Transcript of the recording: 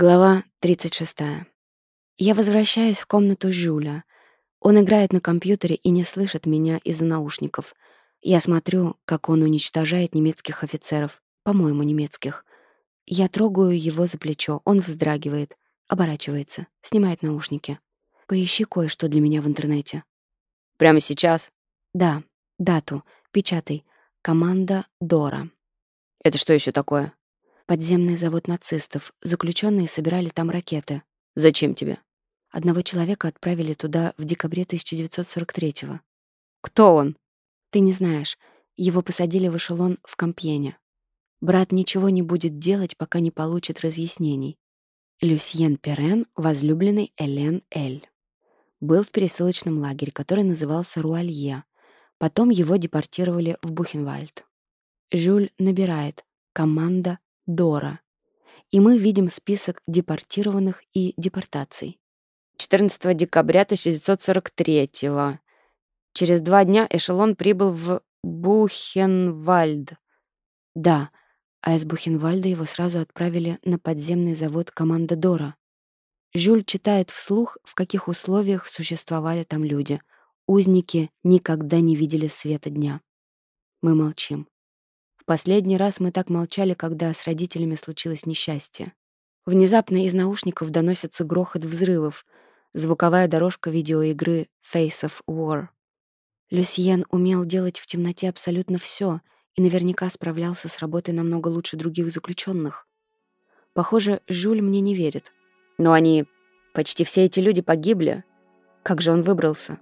Глава 36. Я возвращаюсь в комнату Жюля. Он играет на компьютере и не слышит меня из-за наушников. Я смотрю, как он уничтожает немецких офицеров, по-моему, немецких. Я трогаю его за плечо, он вздрагивает, оборачивается, снимает наушники. «Поищи кое-что для меня в интернете». «Прямо сейчас?» «Да, дату, печатай. Команда Дора». «Это что еще такое?» Подземный завод нацистов. Заключенные собирали там ракеты. Зачем тебе? Одного человека отправили туда в декабре 1943-го. Кто он? Ты не знаешь. Его посадили в эшелон в Компьене. Брат ничего не будет делать, пока не получит разъяснений. Люсьен Перен, возлюбленный Элен Эль. Был в пересылочном лагере, который назывался Руалье. Потом его депортировали в Бухенвальд. Жюль набирает. Команда Дора. И мы видим список депортированных и депортаций. 14 декабря 1943 -го. Через два дня эшелон прибыл в Бухенвальд. Да, а из Бухенвальда его сразу отправили на подземный завод «Команда Дора». Жюль читает вслух, в каких условиях существовали там люди. Узники никогда не видели света дня. Мы молчим. Последний раз мы так молчали, когда с родителями случилось несчастье. Внезапно из наушников доносится грохот взрывов, звуковая дорожка видеоигры «Face of War». Люсьен умел делать в темноте абсолютно все и наверняка справлялся с работой намного лучше других заключенных. Похоже, Жюль мне не верит. Но они... Почти все эти люди погибли. Как же он выбрался?